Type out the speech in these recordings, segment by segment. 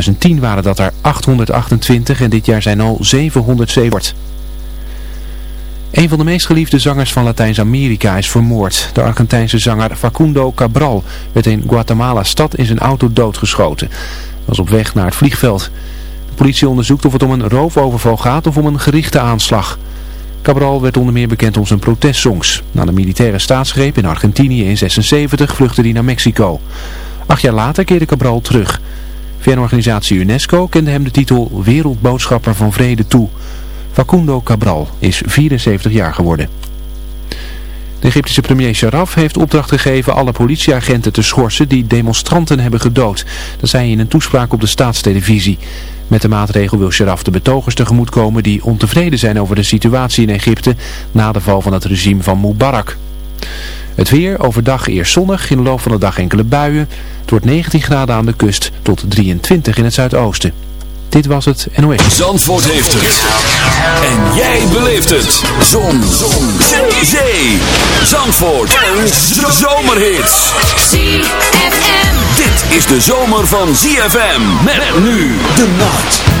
2010 waren dat er 828 en dit jaar zijn al 707. Een van de meest geliefde zangers van Latijns-Amerika is vermoord. De Argentijnse zanger Facundo Cabral werd in Guatemala-stad in zijn auto doodgeschoten. Hij was op weg naar het vliegveld. De politie onderzoekt of het om een roofoverval gaat of om een gerichte aanslag. Cabral werd onder meer bekend om zijn protestsongs. Na de militaire staatsgreep in Argentinië in 76 vluchtte hij naar Mexico. Acht jaar later keerde Cabral terug. VN-organisatie UNESCO kende hem de titel Wereldboodschapper van Vrede toe. Facundo Cabral is 74 jaar geworden. De Egyptische premier Sharaf heeft opdracht gegeven alle politieagenten te schorsen die demonstranten hebben gedood. Dat zei hij in een toespraak op de staatstelevisie. Met de maatregel wil Sharaf de betogers tegemoetkomen die ontevreden zijn over de situatie in Egypte na de val van het regime van Mubarak. Het weer, overdag eerst zonnig, in de loop van de dag enkele buien. Het wordt 19 graden aan de kust tot 23 in het zuidoosten. Dit was het NOS. Zandvoort heeft het. En jij beleeft het. Zon. Zon. Zee. Zee. Zandvoort. En zomerhits. ZFM. Dit is de zomer van ZFM. Met nu de nacht.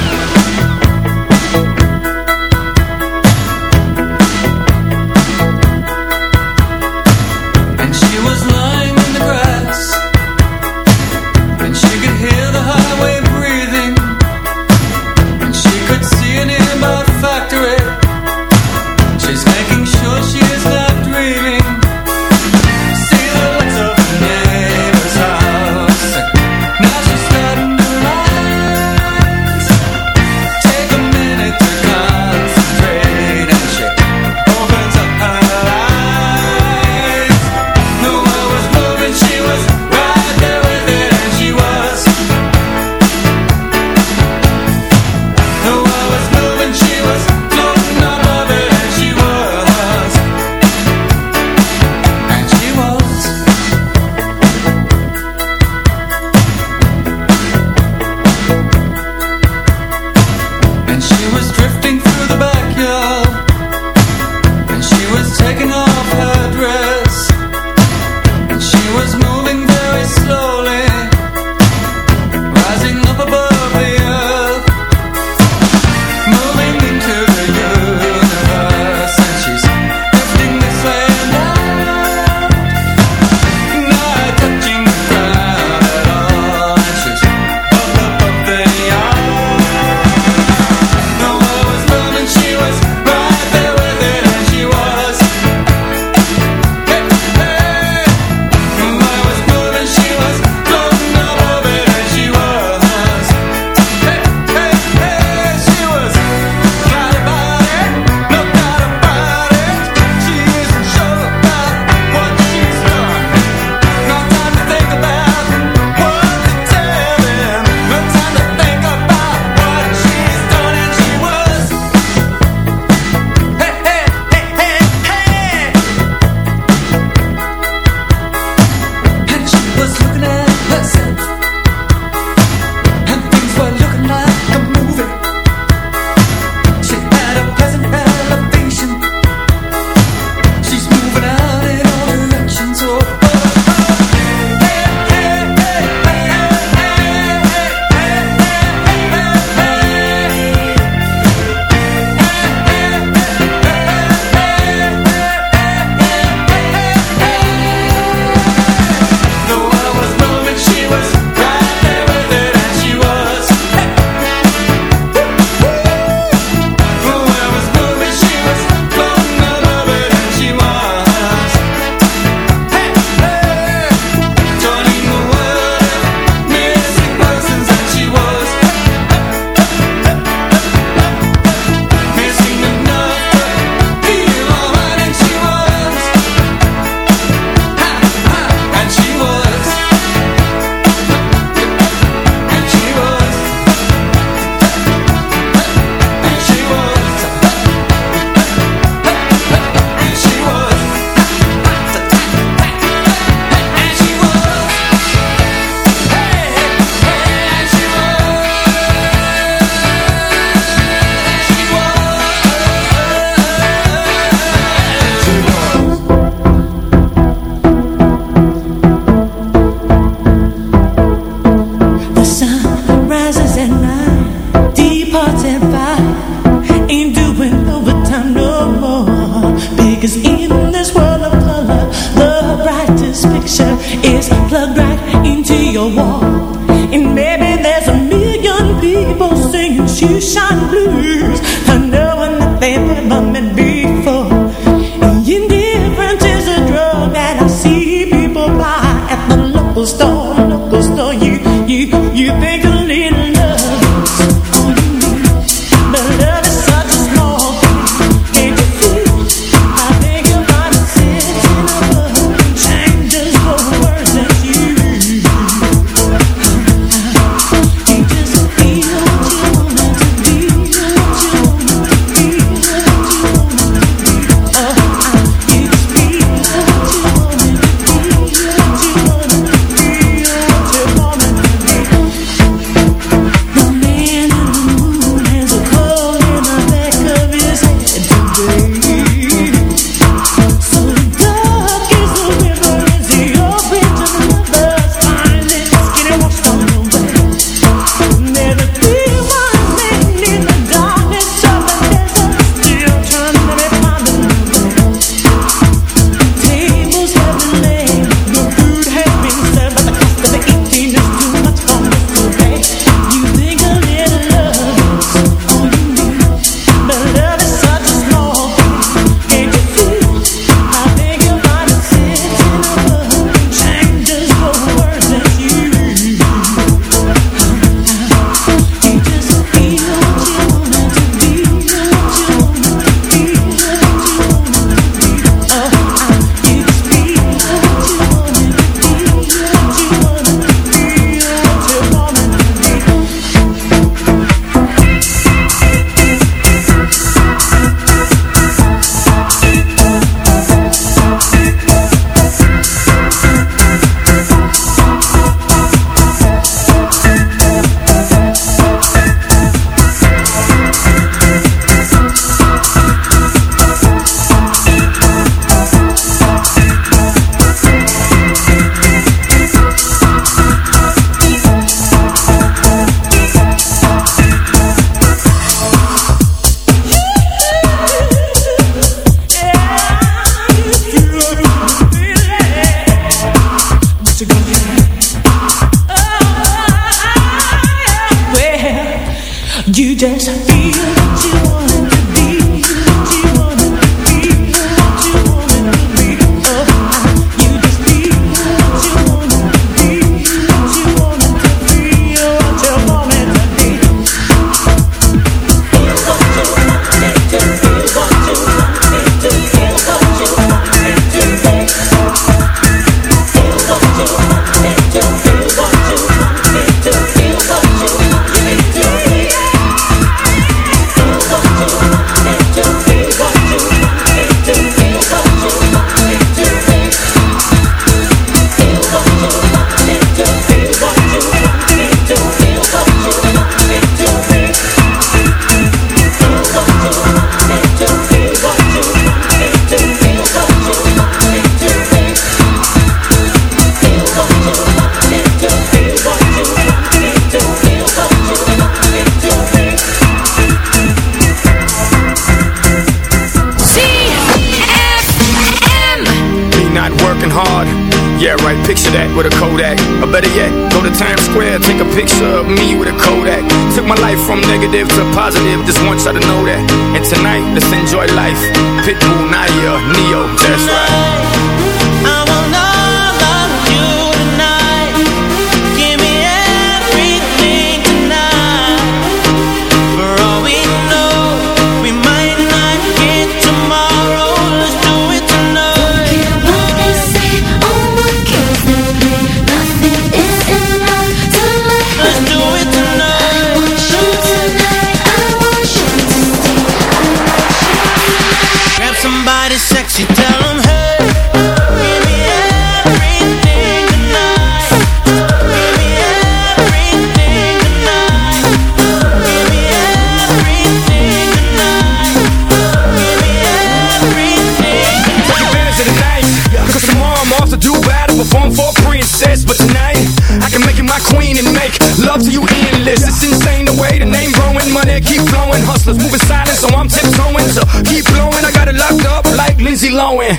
Lohan.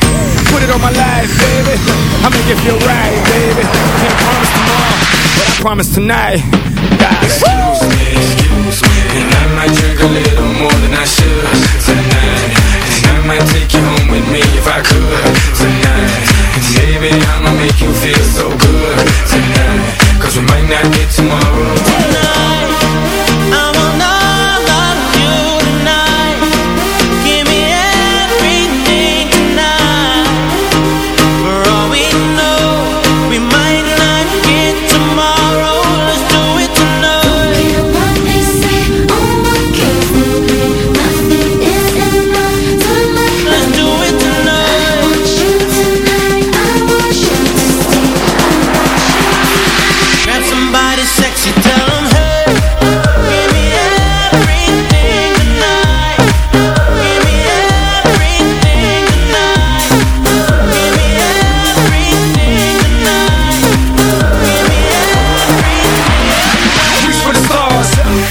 Put it on my life, baby. I make it feel right, baby. Can't promise tomorrow, but I promise tonight. God, excuse me, excuse me, and I might drink a little more than I should tonight. And I might take you home with me if I could tonight. And baby, I'ma make you feel so good tonight. Cause we might not get tomorrow. Tonight,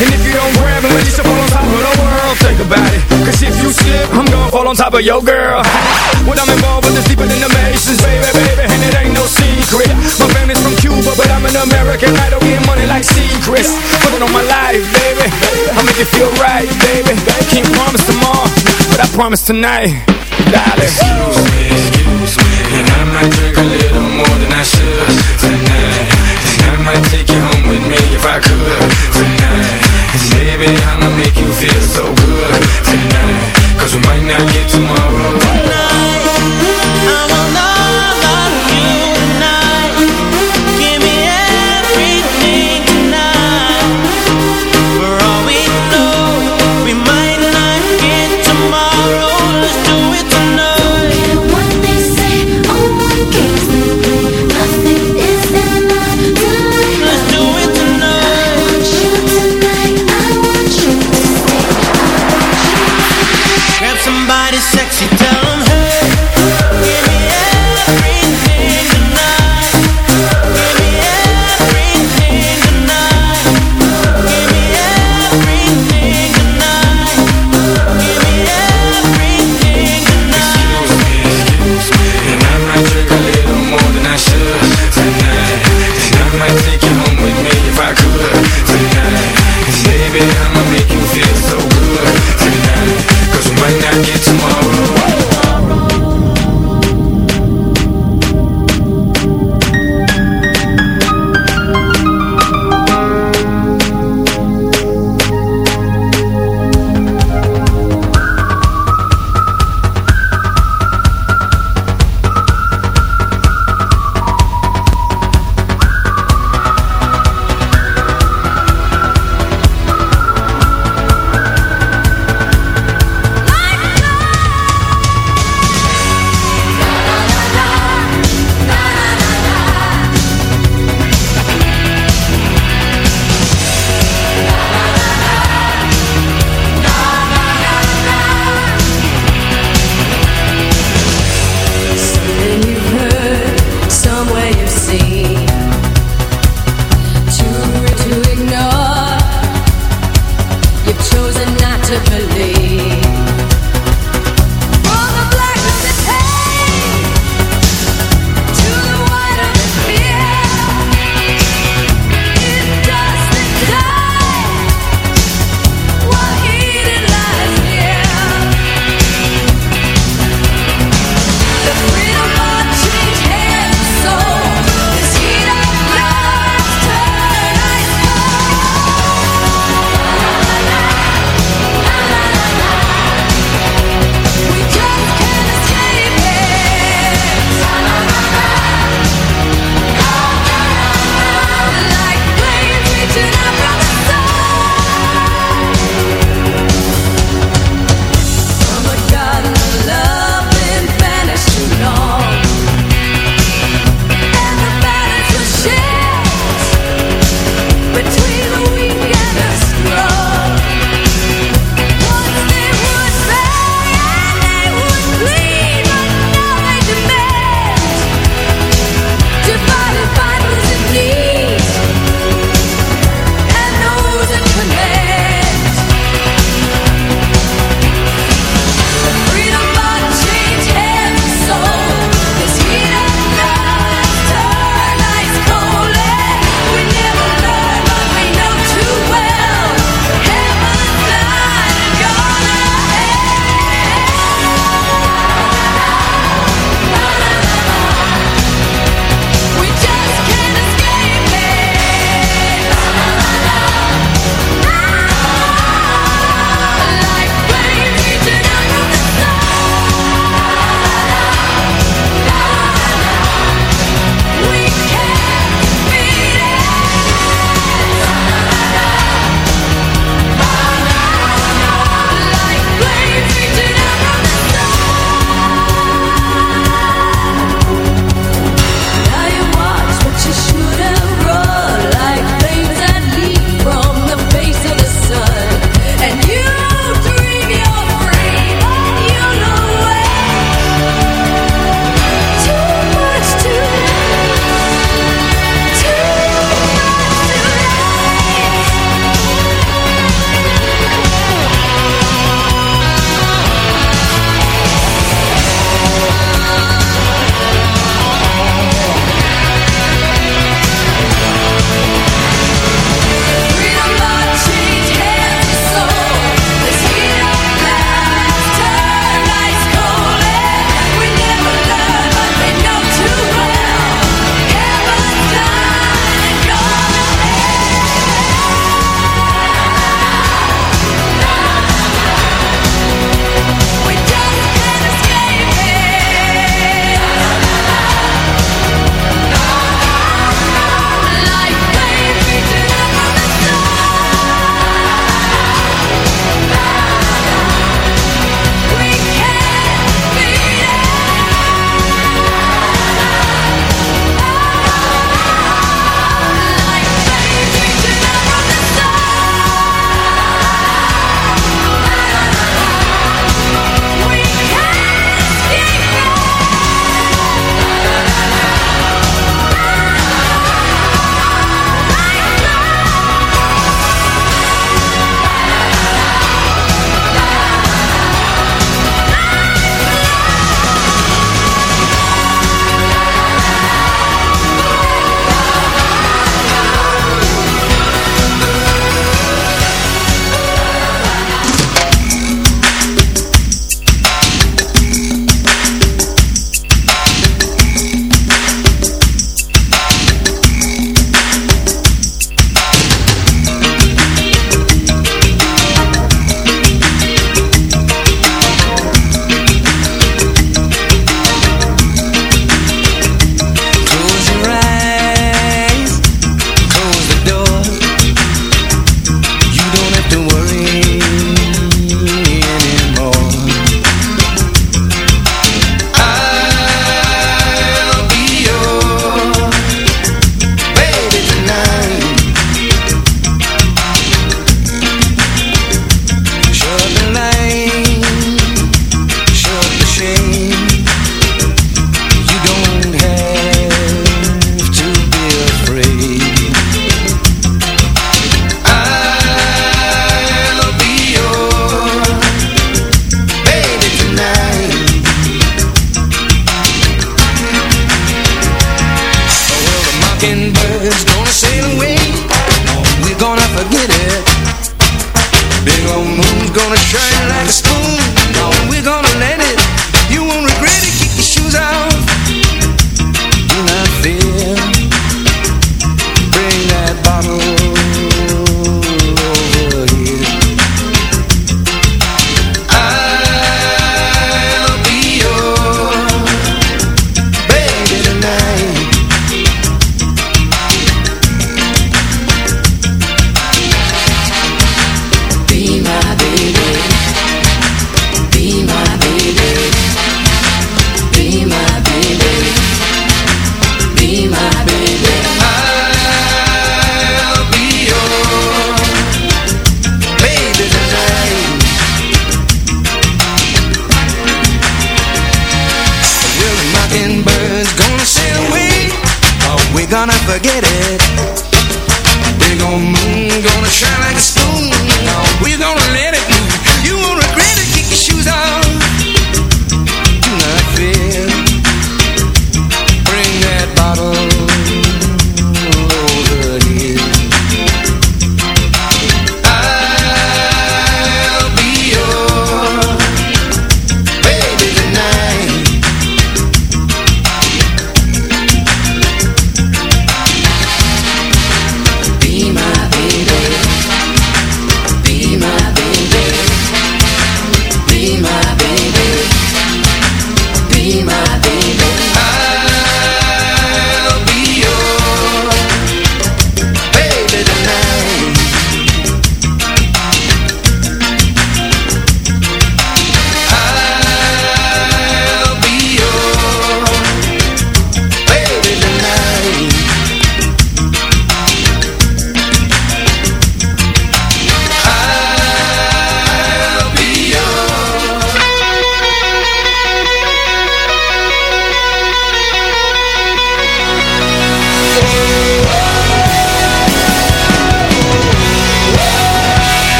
And if you don't grab it, let yourself fall on top of the world. Think about it. Cause if you slip, I'm gonna fall on top of your girl. When I'm involved with this deeper than the Masons, baby, baby, and it ain't no secret. My family's from Cuba, but I'm an American. I don't get money like secrets. It on my life, baby. I'll make it feel right, baby. Can't promise tomorrow, but I promise tonight. Darling. Excuse me, excuse me. And I might drink a little more than I should tonight. I might take you home with me if I could tonight. And baby, I'ma make you feel so good tonight. Cause we might not get tomorrow. Tonight, I want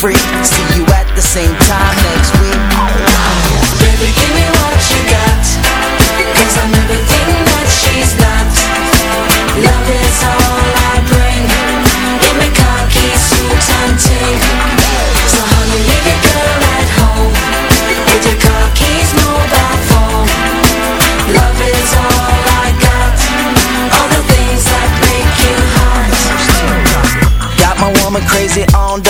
freak. See you at the same time next week. Baby, give me what you got Cause I'm everything that she's not. Love is all I bring. Give me cocky suit and ting. So honey, leave your girl at home. With your car keys, mobile phone Love is all I got. All the things that make you hot. Got my woman crazy on the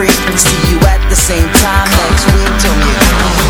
freak. See you at the same time next week. Tell me.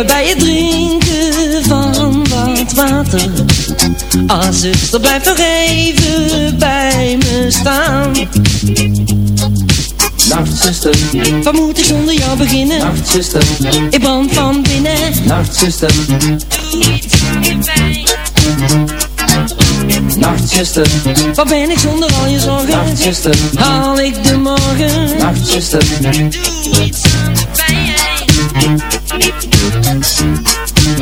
Me bij het drinken van wat water. Ah zuster blijf nog even bij me staan. Nachtzuster, Wat moet ik zonder jou beginnen? nachtzuster, Ik brand van binnen. Nachtzuster, nachtzuster, Wat ben ik zonder al je zorgen? nachtzuster, Haal ik de morgen? nachtzuster,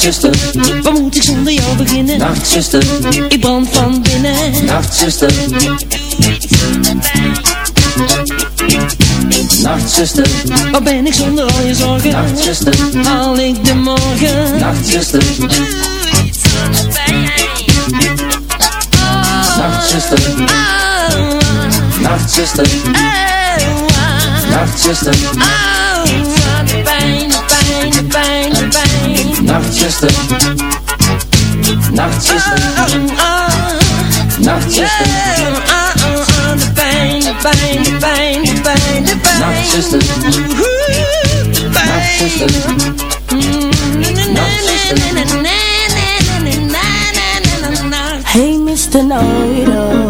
Nachtzuster, Waar moet ik zonder jou beginnen? Nachtzuster, Ik brand van binnen. Nachtzuster, Nachtzuster, Waar ben ik zonder al je zorgen? Nachtzuster, Haal ik de morgen? Nachtzuster, Nachtzuster, Nachtzuster, Nachtzuster, Oh, wat de pijn, de pijn, de pijn, de pijn. Nachtzuster, Nachtzuster, Nachtzuster, De pijn, de pijn, de pijn, de pijn, de pijn. Nachtzuster, Nachtzuster, Hey, Mr. Know-it-all.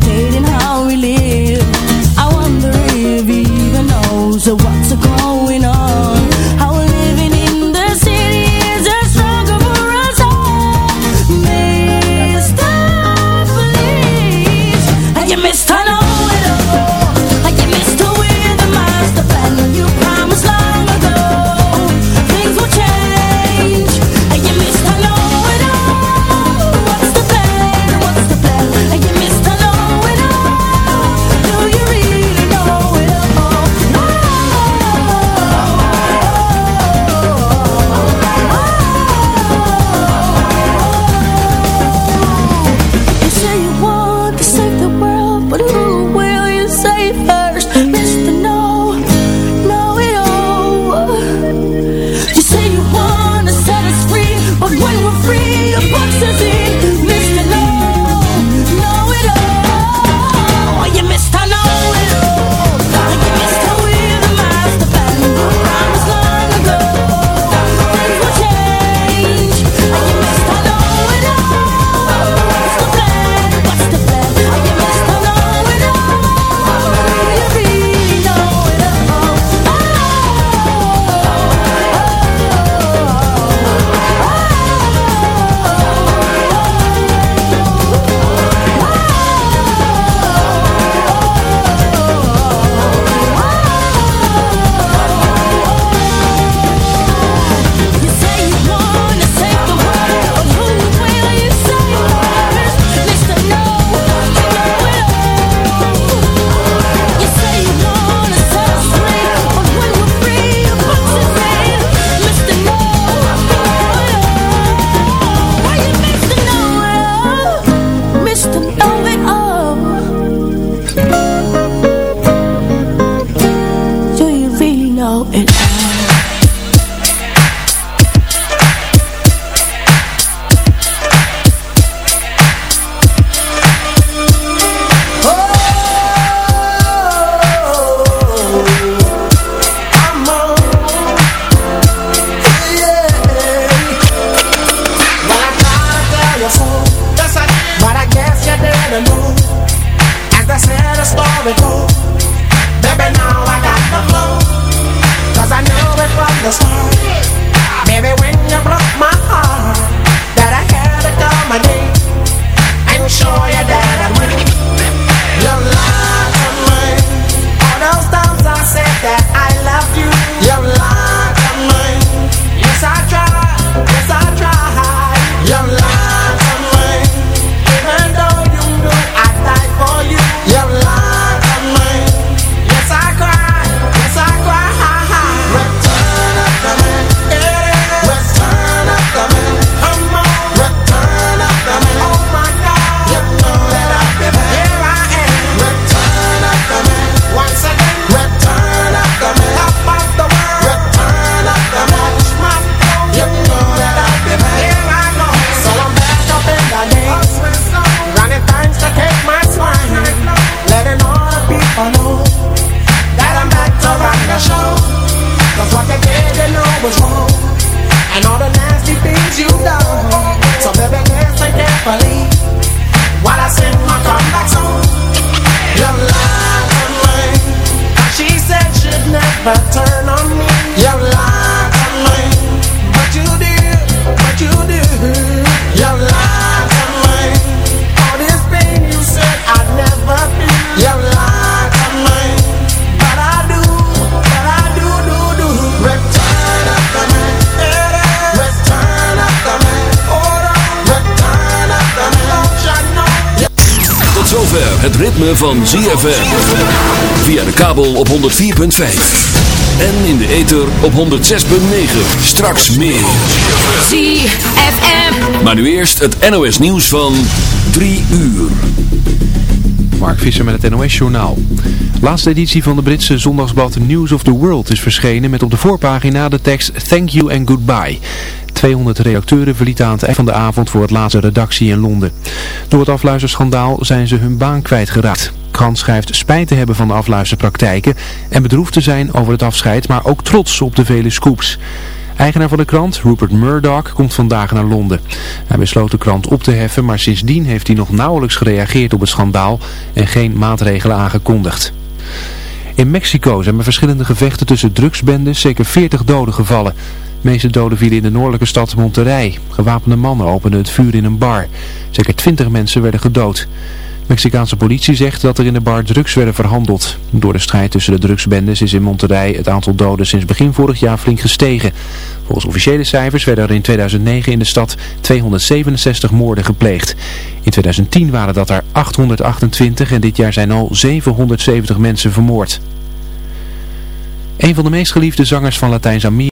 dictating how we live. Ritme van ZFM. Via de kabel op 104.5. En in de ether op 106.9. Straks meer. ZFM. Maar nu eerst het NOS nieuws van 3 uur. Mark Visser met het NOS-journaal. Laatste editie van de Britse zondagsblad News of the World is verschenen met op de voorpagina de tekst Thank you and goodbye. 200 redacteuren verlieten aan het eind van de avond voor het laatste redactie in Londen. Door het afluisterschandaal zijn ze hun baan kwijtgeraakt. Krant schrijft spijt te hebben van de afluisterpraktijken en bedroefd te zijn over het afscheid, maar ook trots op de vele scoops. Eigenaar van de krant, Rupert Murdoch, komt vandaag naar Londen. Hij besloot de krant op te heffen, maar sindsdien heeft hij nog nauwelijks gereageerd op het schandaal en geen maatregelen aangekondigd. In Mexico zijn bij verschillende gevechten tussen drugsbendes zeker 40 doden gevallen. De meeste doden vielen in de noordelijke stad Monterrey. Gewapende mannen openden het vuur in een bar. Zeker 20 mensen werden gedood. Mexicaanse politie zegt dat er in de bar drugs werden verhandeld. Door de strijd tussen de drugsbendes is in Monterrey het aantal doden sinds begin vorig jaar flink gestegen. Volgens officiële cijfers werden er in 2009 in de stad 267 moorden gepleegd. In 2010 waren dat er 828 en dit jaar zijn al 770 mensen vermoord. Een van de meest geliefde zangers van Latijns-Amerika